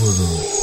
ブルー。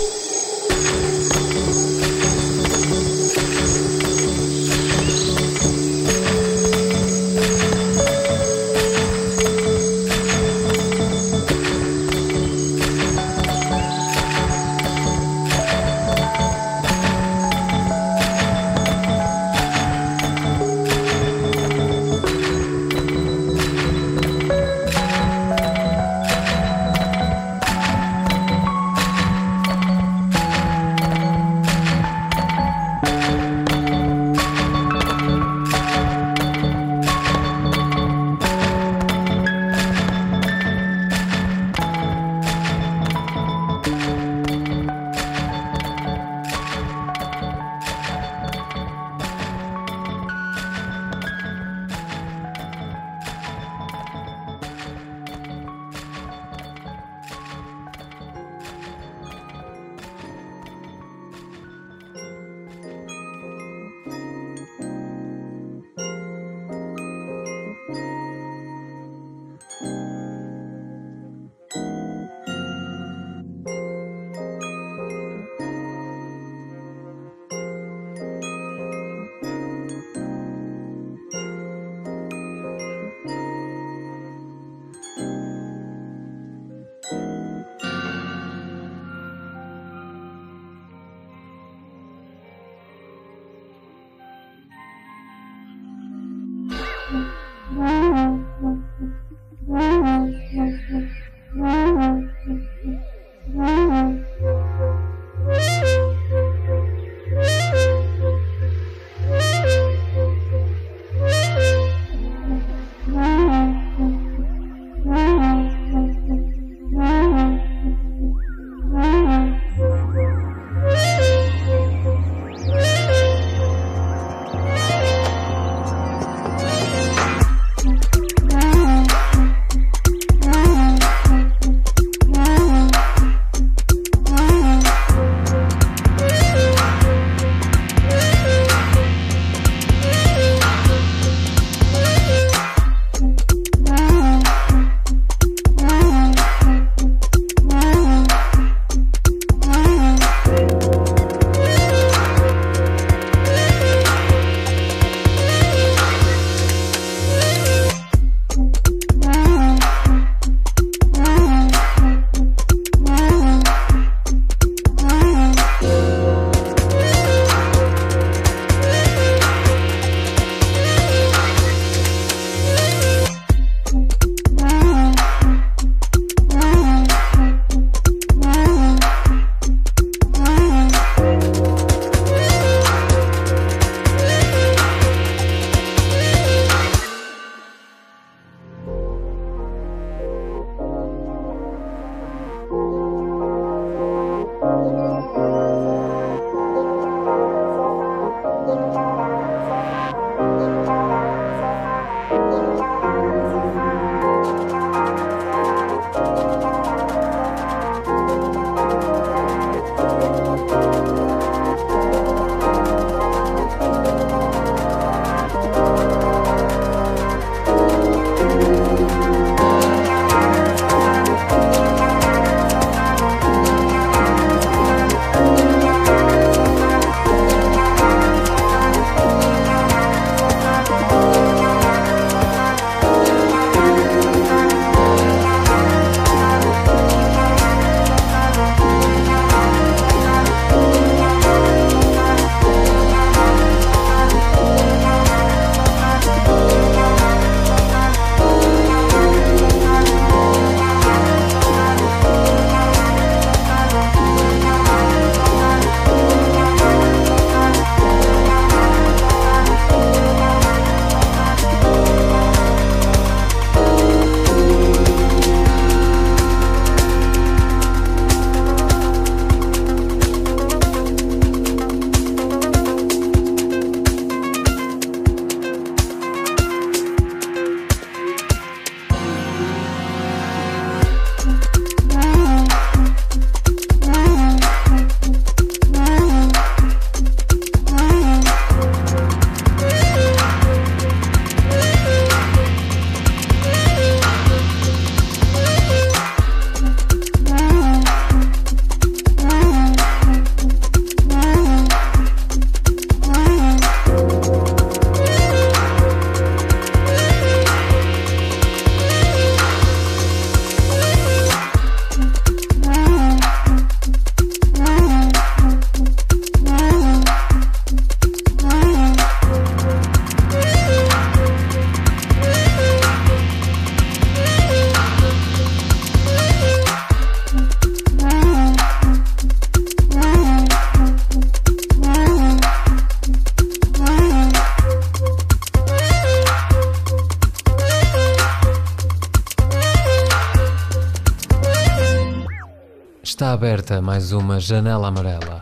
Uma janela amarela.